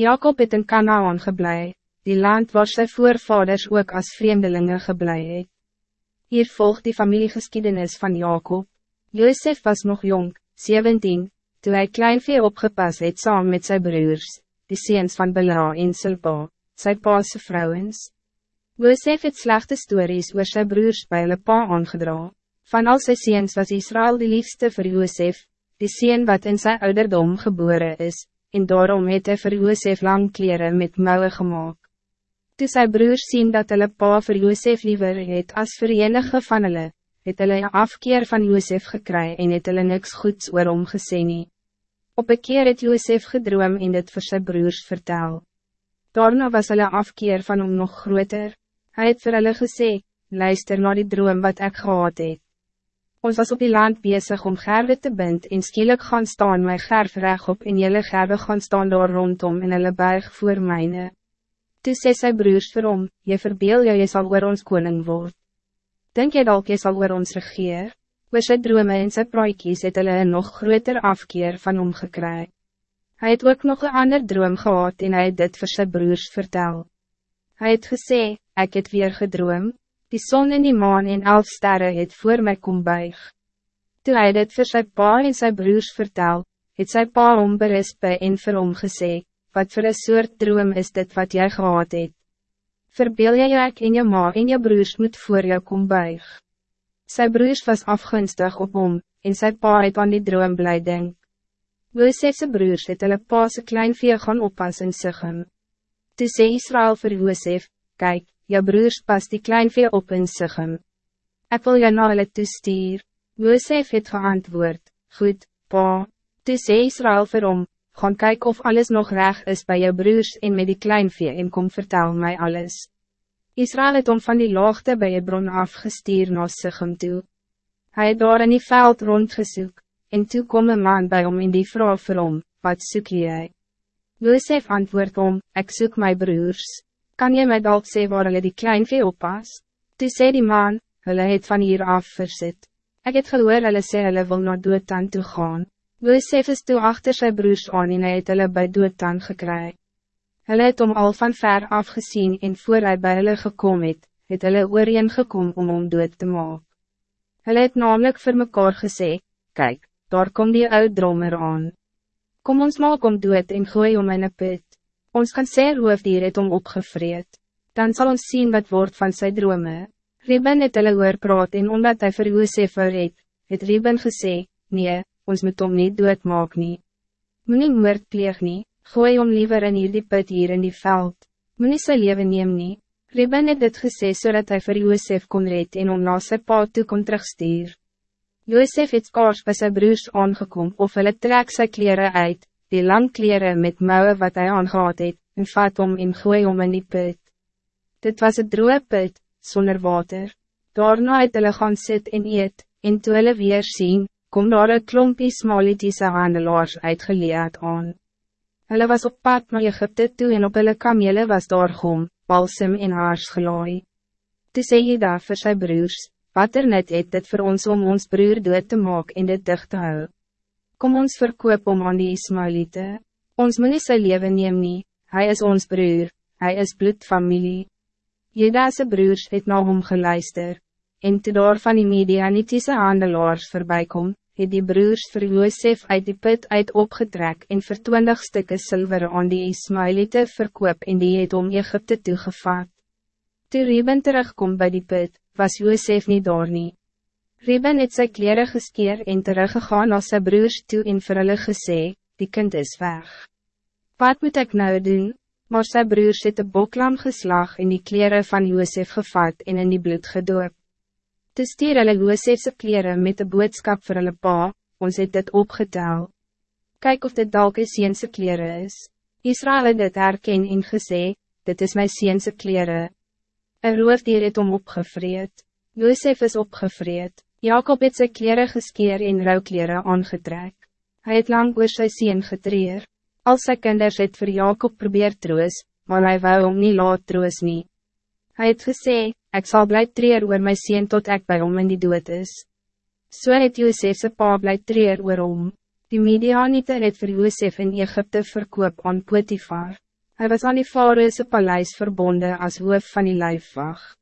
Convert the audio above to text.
Jacob het in Canaan geblei, die land waar sy voorvaders ook als vreemdelingen geblei het. Hier volgt die familiegeschiedenis van Jacob. Joseph was nog jong, 17, toen hij kleinvee opgepas het saam met zijn broers, die seens van Bela en Silpa, sy paase vrouwens. Joseph het slechte stories oor sy broers by hulle pa aangedra. Van al sy seens was Israël die liefste voor Joseph, die seen wat in zijn ouderdom geboren is, en daarom het hy vir Joosef lang kleren met mouwen gemaakt. Toe sy broers sien dat hulle pa vir Joosef liever het as vir enige van hulle, het hulle een afkeer van Joosef gekry en het hulle niks goeds oor hom gesê nie. Op een keer het Joosef gedroom en dit vir sy broers vertel. Daarna was hulle afkeer van hom nog groter. Hij het vir hulle gesê, luister naar die droom wat ik gehad het. Ons was op die land bezig om gerwe te bind en skielik gaan staan my gerf reg op en jylle gerwe gaan staan daar rondom in hulle berg voor myne. Toe sê sy broers vir hom, jy verbeel jou jy sal oor ons koning word. Denk jy dalk jy sal oor ons regeer? Oor sy drome en sy praaikies het hulle een nog groter afkeer van hom gekry. Hij het ook nog een ander droom gehad en hij het dit vir sy broers vertel. Hij het gesê, ek het weer gedroom, Die zon en die maan en elf sterren het voor mij kom buig. Toe hy dit vir sy pa en sy broers vertel, het sy pa om berispe en vir hom gesê, wat voor een soort droom is dit wat jij gehad het. Verbeel jy ek en je ma en je broers moet voor jou kom buig. Sy broers was afgunstig op hom, en sy pa het aan die droom blij denk. Josefse broers het hulle pa sy klein vee gaan oppas in Sichem. Toe sê Israël vir Josef, kijk, jou broers pas die kleinvee op in Sichem. Ek wil jou na hulle toestuur. Josef het geantwoord, goed, pa, toe sê Israel vir hom, gaan kyk of alles nog reg is bij jou broers en met die kleinvee en kom vertel mij alles. Israël het om van die laagte bij je bron afgestuur na Sichem toe. Hij het daar in die veld rondgesoek, en toe kom een man bij om in die vrouw vir hom, wat soek jy? Josef antwoord om, ik zoek mijn broers kan jy my dalk sê waar hulle die kleinvee oppas? Toe sê die man, hulle het van hier af versit. Ek het gehoor hulle sê hulle wil na doodtan toe gaan. Josef is toe achter sy broers aan en hy het hulle by doodtan gekry. Hulle het om al van ver afgezien en voor hy by hulle gekom het, het hulle ooreen gekom om om dood te maak. Hulle het namelijk vir mekaar gesê, kijk, daar kom die oud drommer aan. Kom ons maak om dood en gooi om in een put. Ons kan sê hoofdier het om opgevreed. Dan zal ons zien wat wordt van zijn dromen. Ribben het hulle oor praat en omdat hij vir Joosef het, het Ribben gesê, nee, ons moet om niet doodmaak nie. Moe moord pleeg nie, gooi om liever in hierdie put hier in die veld. Moe sy leven neem nie. Ribben het dit gesê zodat hij vir Joosef kon red en om na sy pa toe kon terugstuur. Joosef het skaars by sy broers aangekom of hulle trek sy kleren uit, die lang kleren met mouwen wat hij aangehad het, en vat om en gooi om in die put. Dit was het droge put, zonder water. Daarna het hulle gaan sit en eet, en toe hulle weer sien, kom daar een klompie smalitiese handelaars uitgeleerd aan. Hulle was op pad naar Egypte toe en op hulle kamele was daar gom, balsem en haars gelaai. Toe sê hy daar vir sy broers, wat er net het dit voor ons om ons broer dood te maak en dit dicht te hou. Kom ons verkoop om aan die Ismailite. Ons moet nie sy leven neem nie, hy is ons broer, hij is bloedfamilie. Jedase broers het na hom geluister, en toe daar van die medianitiese handelaars voorbijkom, het die broers vir Joosef uit die put uit opgetrek en vir twintig stukken zilver aan die Ismailite verkoop en die het om Egypte toegevat. Toe Reben terugkom bij die put, was Joosef niet daar nie. Reben het sy kleren geskeer en teruggegaan na sy broers toe en vir hulle gesê, die kind is weg. Wat moet ik nou doen? Maar sy broers het de boklam geslag en die kleren van Josef gevat en in die bloed gedoop. Toe stier hulle Josefse kleren met de boodskap vir hulle pa, ons het dit opgetel. Kijk of dit dalk is jeense kleren is. Israël het dit herken en gesê, dit is my seense kleren. Een roofdier het om opgevreed. Josef is opgevreed. Jacob het sy kleren geskeer en rouwkleren aangetrek. Hij het lang oor sy sien getreer. Al sy kinders het vir Jacob probeer troos, maar hij wou om nie laat troos nie. Hy het gesê, ek sal bly treer oor my sien tot ek bij hom in die dood is. So het Josef sy pa bly treer oor hom. Die Medianite het vir Josef in Egypte verkoop aan Potifar. Hij was aan die Faroese paleis verbonden als hoof van die lijfwacht.